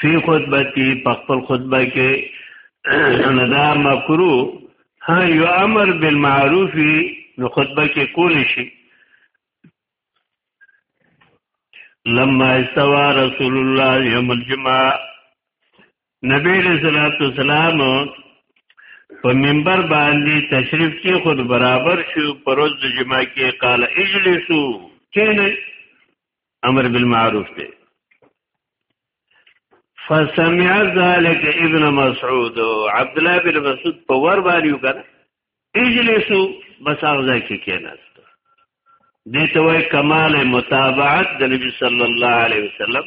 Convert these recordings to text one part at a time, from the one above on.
فی خطبتی په خپل خطبه کې نو دا مکروه ها یو امر بالمعروف نو خطبه کې کول شي لما استوى رسول الله يوم الجمعه نبی رسول الله سلام په منبر باندې تشریف کې خود برابر شو پروز د جمعه کې قال اجلسو کینه امر بالمعروف دی فسمع ذلك ابن مسعود عبد الله بن مسعود په ور باندې وکړه اجلسو بس هغه کې کېناست دې ته وای کمال متابعت د نبی صلی الله علیه وسلم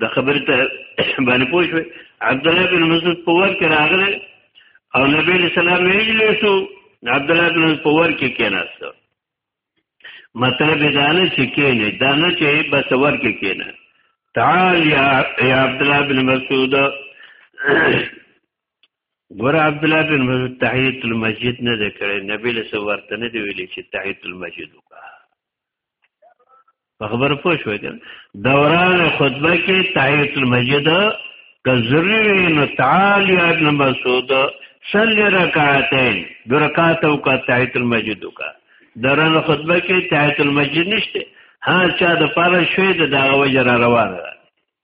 د خبرې ته باندې پوه شوې عبد الله بن مسعود په ور کې راغله او نبی له سلام ویلو شو عبد الله بن مسعود په ور کې کېناست مطلب دا نه چې کېنه دا نه چې بس ور کې کېنه تعال یا عبد الله بن مسعود ګور عبد الله بن مسعود تحیت المسجد نه ذکر نبی له سو ورته نه دی ویلي چې تحیت المسجد وکړه په خبر پوه شو که دوران خطبه کې تحیت المسجد که ضروري وي نو تعال یا ابن مسعود صلی رکعتین دو رکعت او کا تحیت المسجد کا دوران خطبه کې تحیت المسجد نشته ها چا د پاره شوی د دغه وجه را روانه ده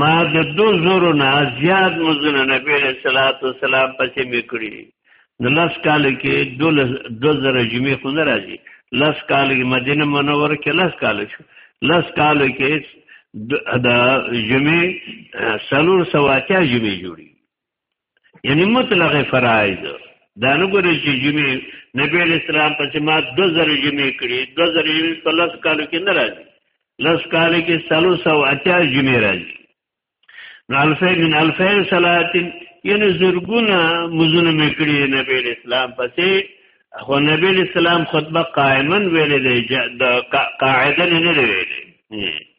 ما د دو زورو نه زیاد مزونه نبی علیہ الصلوۃ والسلام پسې میکړي نو لس کال کې دو لس دو زره جمعې خو نه راځي لس کال کې مدینه منوره کې لس کال شو لس کال کې دا جمعې سلور سواتیا جمعې جوړي یعنی مطلق فرایض دا نه ګوري چې جمعې نبی اسلام په چې ما 2000 جمعې کړې 2000 جمعې په لس کالو کې نه راځي لس کالو کې 380 جمعې راځي نو الفه من الفه صلاتین یعنی زرګونه مزونه مې کړې نبی اسلام پسې خو نبی اسلام خطبه قائما ویلې دی قاعده نه ویلې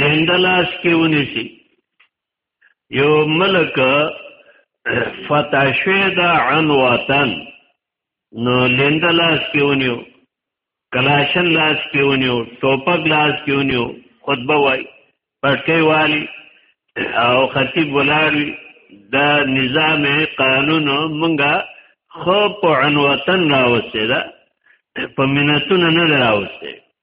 لندلاس کې ونیسی یو ملک فتاشوی دا عن وطن نو لندلاس کې ونیو کلاشن لاس کې ونیو ټوپک لاس کې ونیو خطبه وای پټکې والی او خطیب ولاړی دا نظام قانون مونږه خو په عنوتن راوسته دا په منتون نه راوسته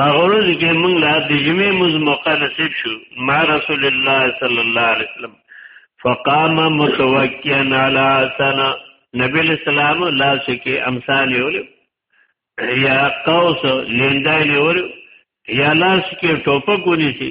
هغه ورځ کې موږ لا د جمعې مز موقع نصیب شو ما رسول الله صلی الله علیه وسلم فقام متوکیا علی سنا نبی اسلام لا شکی امثال یول یا قوس لیندای یول یا لاس کې ټوپک ونیسی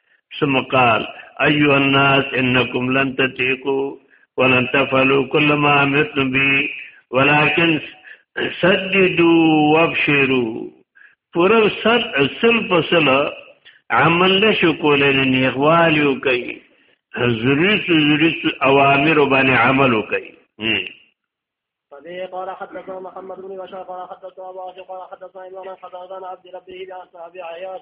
ثم قال ايها الناس انكم لن تطيقوا ولن تفعلوا كل ما امرتم به ولكن سددوا وابشروا پر سب سل پسل عمل نشو کولای نه نیغوالی کوي زریس زریس اوامر باندې عمل کوي به قال حدثنا محمد بن بشار قال حدثنا ابو عاصم قال حدثنا ابن قتادة عن عبد ربه عن ابي عياش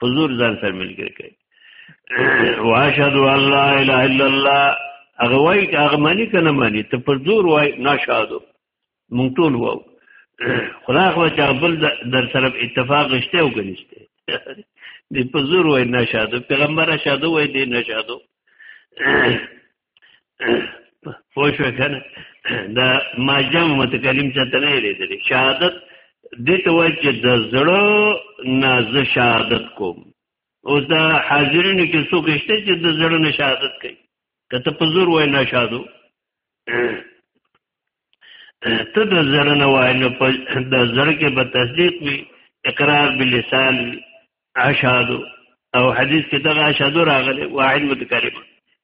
په زور ځان سره ملګری کوي واشهد ان لا اله الا الله هغه وای چې هغه معنی کنه معنی ته پر زور وای ناشادو مونږ ټول وو خدا خو چې بل در طرف اتفاق شته او کنيشته دې په زور وای ناشادو پیغمبر شادو وای دې ناشادو پوه شو کنه دا ما جمع متکلم چاته نه لیدل شهادت دې ته وایي چې د زړه نه زه شهادت کوم اوس دا حاضرینو کې څوک شته چې د زړه نه شهادت کوي که ته په زور وای نه شهادو ته د زړه نه وای نو په د زړه کې به تصدیق وي اقرار باللسان وي اشهادو او حدیث کې دغه اشهادو راغلي واحد متکلم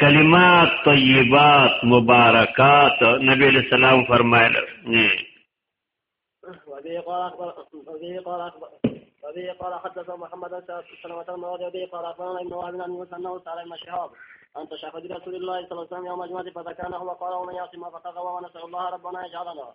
کلمات طیبات مبارکات نبی علیہ السلام فرمایل وبه قال اخبر وبه قال اخبر وبه قال حدثنا محمد بن سلمة المغربي وبه قال اخبرنا ابن وهب عن موسى انه سال ابن شهاب عن تشهد رسول الله صلى الله عليه وسلم يوم الجمعه فذكرناه وقال ومن يعص ما فقد غوى ونسال الله ربنا يجعلنا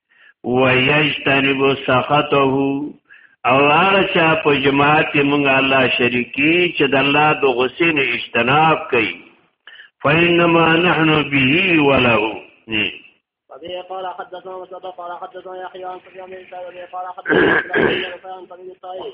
ويجتنب سخطه او هغه چا په جماعت کې مونږ الله شریکی چې د الله د غصې نه اجتناب کوي فإنما نحن به وله وبه قال حدثنا مسدد قال حدثنا يحيى عن سفيان بن سعيد قال حدثنا عن طريق الطائي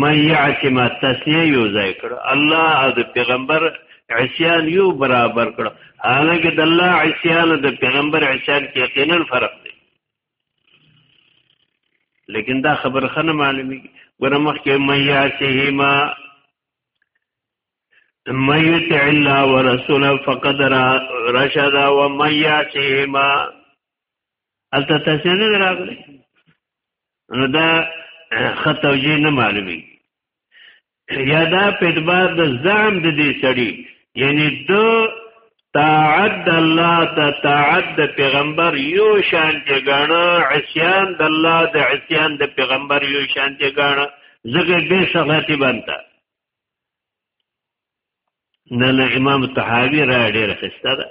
مې یعکم تسنیه یو ځای کړ الله او د پیغمبر عصیان یو برابر کړ حالانکه د الله عصیان او د پیغمبر عصیان کې یقینا فرق دی لیکن دا خبر خنه معلومی ګره مخکې مې یعسهما من یطع الله ورسوله فقد رشد ومن یعسهما البته تاسو نه راغلی نو دا خط توجیه نه معلومي یا دا په اعتبار د زعم د دې سړي یعنی دو تعد الله ته تعد پیغمبر یو شان چې غاڼه عصیان د الله د عصیان د پیغمبر یو شان چې غاڼه زګه به صلاتی بنتا نه له امام طحاوی را ډیر خسته ده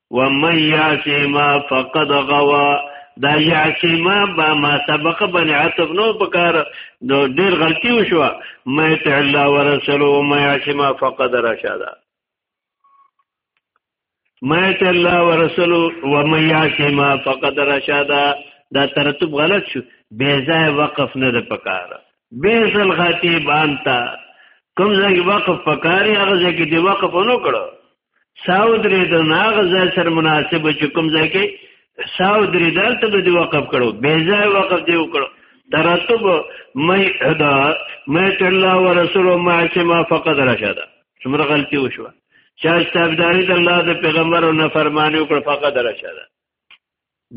ومن یاسیما فقد غوا دا یاسیما با ما سبق بن عطف نو پکار نو ډیر غلطی وشو ما ته الله ورسول او ما یاسیما فقد رشد ما ته الله ورسول او ما یاسیما فقد رشد دا ترتیب غلط شو بے ځای وقف نه د پکار بے ځل غتی بانتا کوم ځای وقف پکاري هغه ځای کې دی وقف نه کړو ساو درې د ناغه ځای سره مناسب چې کوم ځای کې ساو درې دلته به دی وقف کړو بې ځای وقف دی وکړو ترتب مې ادا مې الله او رسول ما چې ما فقط رشد څومره غلطي وشوه چا تابعداري د الله د پیغمبر او نه فرمانی وکړ فقط رشد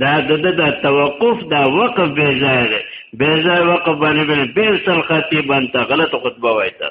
دا د د توقف دا وقف بې ځای دی بې ځای وقف باندې بل سر خطیب انت غلط خطبه وایته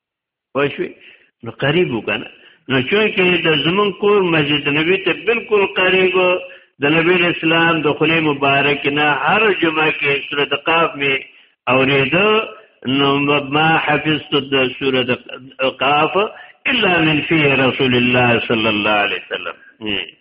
پښوی نو قریب وکنه نو چونکه د زمون کور مسجد نبی ته بالکل قریب د نبی اسلام د خلی مبارک نه هر جمعه کې سورۃ قاف می اوریدو نو ما حفظت د سورۃ قاف الا من فی رسول الله صلی الله علیه وسلم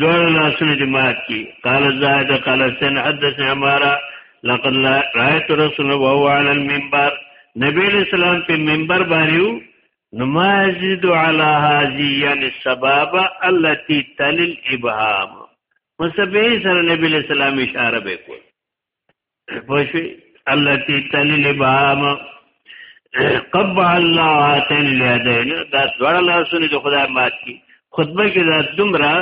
دوه لاسونه دې مات کی قال زاهد قال سن حدث عمارا لقد رايت رسول وهو على المنبر نبی علیہ السلام په منبر باندې نو ما زید علی هذه یعنی السباب التي تل الابهام مسبه سره نبی علیہ السلام اشاره وکړه پښوی التي تلل بام قب الله اتن لدین دا دوړ لاسونه د خدای مات کی خطبه کې دا دومره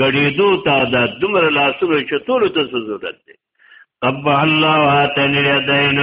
غړیدو تا دا دومره لاسونه چې ټول ته ضرورت دی قب الله اتن لدین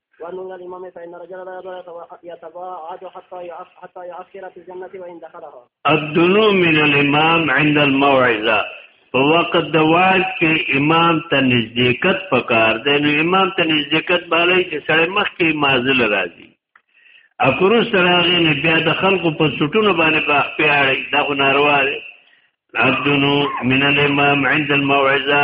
وعن منذر الإمام فإن رجل لا يضر يتباعد حتى حتى يعسكر في الجنة وإن دخلها الدنو من الإمام عند الموعظة په وخت د واج کې امام ته نزدېکت پکار دی نو امام ته نزدېکت باندې چې سړی مخ کې مازل راځي اکرو سره غي نه بیا د خلکو په سټونو باندې په خپل دا غو ناروا دی عبدنو من الامام عند الموعظه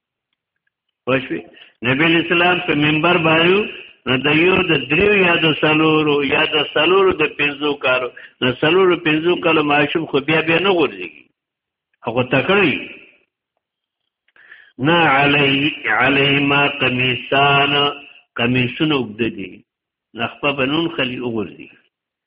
وشوي نبی اسلام په منبر باندې نو د یو د دریو یا د سلورو یا د سلورو د پنځو کالو د سلورو پنځو کالو ماشوم خو بیا بیا نه غورځي هغه تکړی نه علی علی ما قمیصان قمیصونه وګددي نخپه بنون خلی وګورځي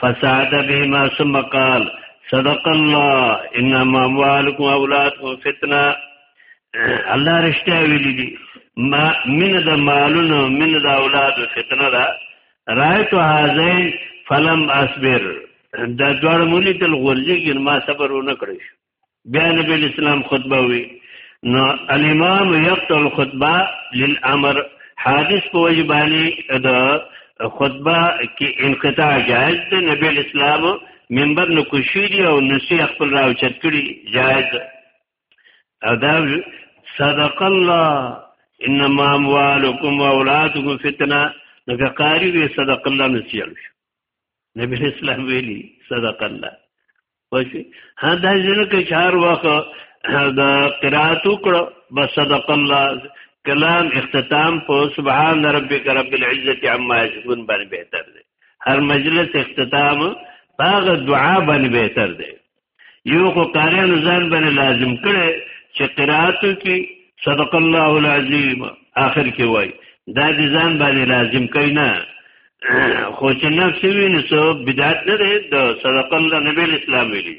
فساد بهما ثم قال صدق الله انما اموالكم اولادكم فتنه الله رښتیا ویلي دي ما من د مالونو من د اولاد فتنه ده رایت هذین فلم اصبر دا دوړ مولي تل غولږي ما صبر ونه کړی بیا نبی اسلام خطبه وی نو الامام یقطع الخطبه للامر حادث په وجبانی د خطبه کې انقطاع جائز دی نبی اسلام منبر نو کوشيري او نسی خپل راو چت کړي جائز او دا صدق الله انما اموالکم واولادکم فتنه نو که قاری وی صدق الله نسیل شو نبی اسلام ویلی صدق الله پښې ها دا ځنه کې چار وخت دا قرات وکړه بس صدق الله کلام اختتام په سبحان ربک رب العزت عما یصفون باندې بهتر دی هر مجلس اختتام هغه دعا باندې بهتر دی یو خو قارئان ځان باندې لازم کړي چې قرات کې صدق الله العظیم آخر کې وای دا دې ځان باندې لازم کینا خو چې نفس وی نو څه بدعت نه ده د صدق الله نبی اسلام ویلي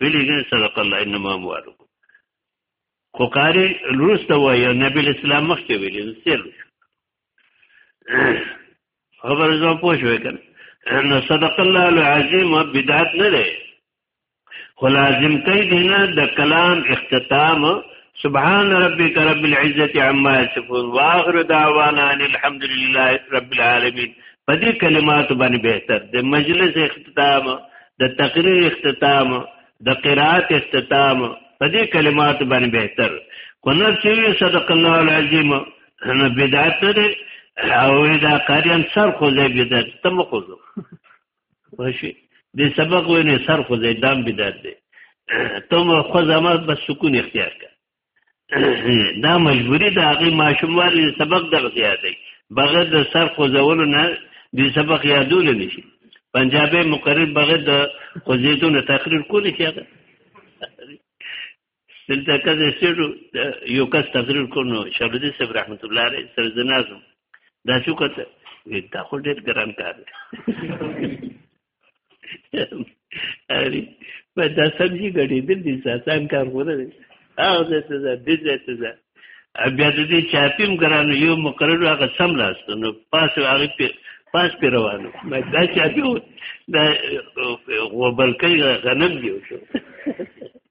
ویلي نه صدق الله انما اموالو خو قاری روس ته وایي نبی اسلام مخکې ویلي نو سیر خبر زو پوه شوې کنه نو صدق الله العظیم بدعت نه ده خو لازم کوي دینه د کلام اختتام سبحان ربك رب العزه عما يصفون واخر دعوانا ان الحمد لله رب العالمين په دې کلمات باندې بهتر د مجلس اختتام د تقریر اختتام د قرات اختتام په دې کلمات باندې بهتر کو نه چې صدق الله العظیم نه بدعت ده او دا قاریان سر خو زه بدعت تم خو وشي د سبق وینې سر خو زې دام بدات دی ته مو خو زما بس سکون اختیار کړ دا مجبوری د هغه ماشوموال سبق دغه زیاتې بغیر د سر خو زولو نه د سبق یادول نشي پنجابي مقرر بغیر د خوځیدو نه تقریر کولی شي دلته کله سړو یو کس تقریر کونو شالودی صاحب رحمت الله علیه سره زنازم دا شو کته دا خو ډیر ګران کار دی اری په دا سمجی غړي دل دي ساتان کار غوړه دي او زه ته زه دې زه ته زه بیا د دې چاپیم ګران یو مقرر هغه سم لاست نو پاس هغه پاس پی روانو ما دا چاپی دا غوبل کوي غنم دی شو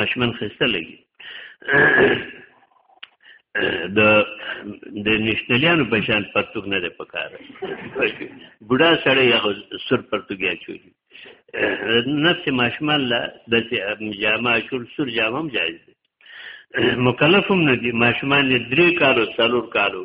ماشمن خسته لګي د د نشنلیانو په شان پرتوګ نه دی پکار بوډا سړی یا سر پرتوګیا چولی نفس ماشمل لا د جامع شول سر جامع هم جایز دی مکلفم نه دي ماشمان درې کالو څلور کالو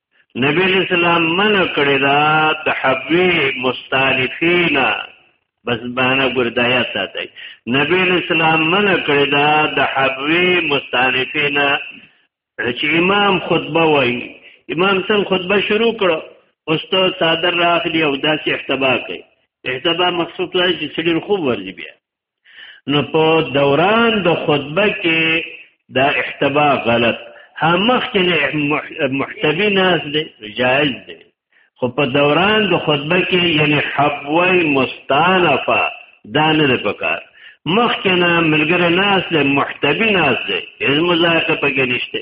نبی اسلام منع کړی دا د حبوی مستالفین بس باندې ګردایا ساتي نبی اسلام منع کړی دا د حبوی مستالفین چې امام خطبه وایي امام څنګه خطبه شروع کړو اوس ته صادر راخلی او داسې احتبا کوي احتبا مقصود دی چې سړي خوب ورځي بیا نو په دوران د خطبه کې دا احتبا غلط هم مخکې محتبی ناس دی جائز دی خو په دوران د خطبه کې یعنی حبوی مستانفه دا نه دی پکار مخکې نه ملګری ناس دی محتبی ناس دی هیڅ مزایقه پکې نشته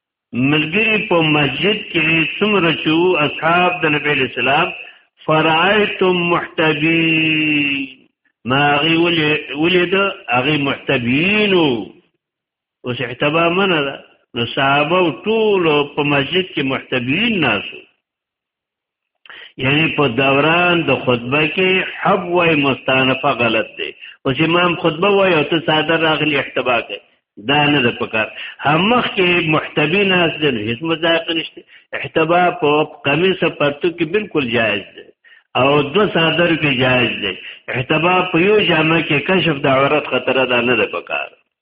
ملګری په مسجد کې څومره چې وو اصحاب د نبی له سلام فرایتم محتبین ما غي ولید هغه محتبین اوس احتبا منه ده نو صحابه ټول په مسجد کې محتبین ناسو یعنی په دوران د خطبه کې حب وای مستانفه غلط دی اوس امام خطبه وای او ته ساده راغلی احتبا کوي دا نه د پکار همخ کې محتبی ناس د هیڅ مذاق نشته احتبا په قمیص پرتو کې بالکل جایز دی او دو صادر کې جایز دی احتبا په یو جامه کې کشف د عورت خطر ده نه د پکار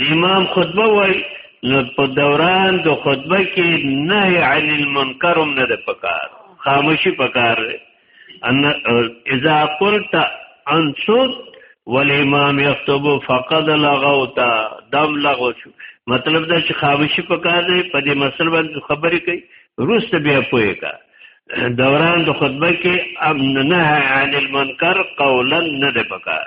د امام خطبه وای نو په دوران د خطبه کې نهي عن المنکر هم نه ده پکار خاموشي پکار ده ان اذا قلت انصت والامام يخطب فقد لغوت دم لغو شو مطلب دا چې خاموشي پکار ده په دې مسله باندې خبرې کوي روس بیا پوي کا دوران د خطبه کې ام نه عن المنکر قولا نه ده پکار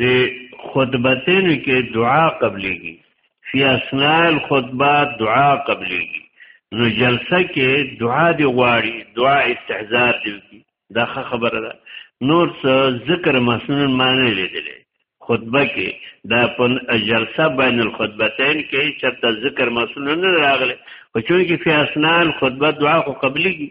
د خطبتین کې دعا قبليږي فی اسناء الخطبه دعا قبليږي نو جلسه کې دعا دی غواړي دعا استحضار دی کی دا خبره ده نور څه ذکر مسنون معنی لیدلې خطبه کې دا په جلسه بین الخطبتین کې چرته ذکر مسنون نه راغله خو چون کې فی اسناء الخطبه دعا خو قبليږي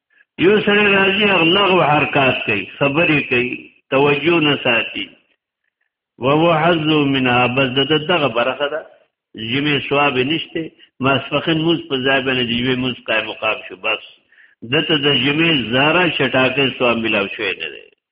یو سړی راځي اغلغو حرکات کوي خبرې کوي توجه نه ساتي وهو حظ منها بس د دغه برخه ده جمعې ثواب نشته ماسپخین موز په ځای باندې د جمعې موز قائم مقام شو بس دته د جمعې زاره شټاکې ثواب ملاو شوی نه دی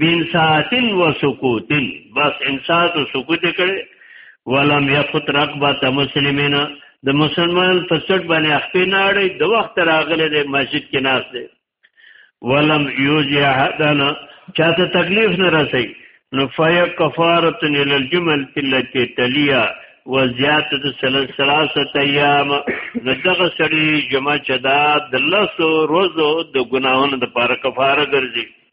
بین ساعتن و سکوتن بس انسات و سکوت کړي ولم یخت رقبه مسلمین د مسلمان په چټ باندې خپې نه اړي د وخت راغله د مسجد کې ناس دي ولم یوجه حدن چاته تکلیف نه رسي نو فی کفاره ال الجمل التي تلیا و زیاته ثلاثه ایام نو دغه سړي جمع چدا د لاسو روزو د ګناهونو د پاره کفاره ګرځي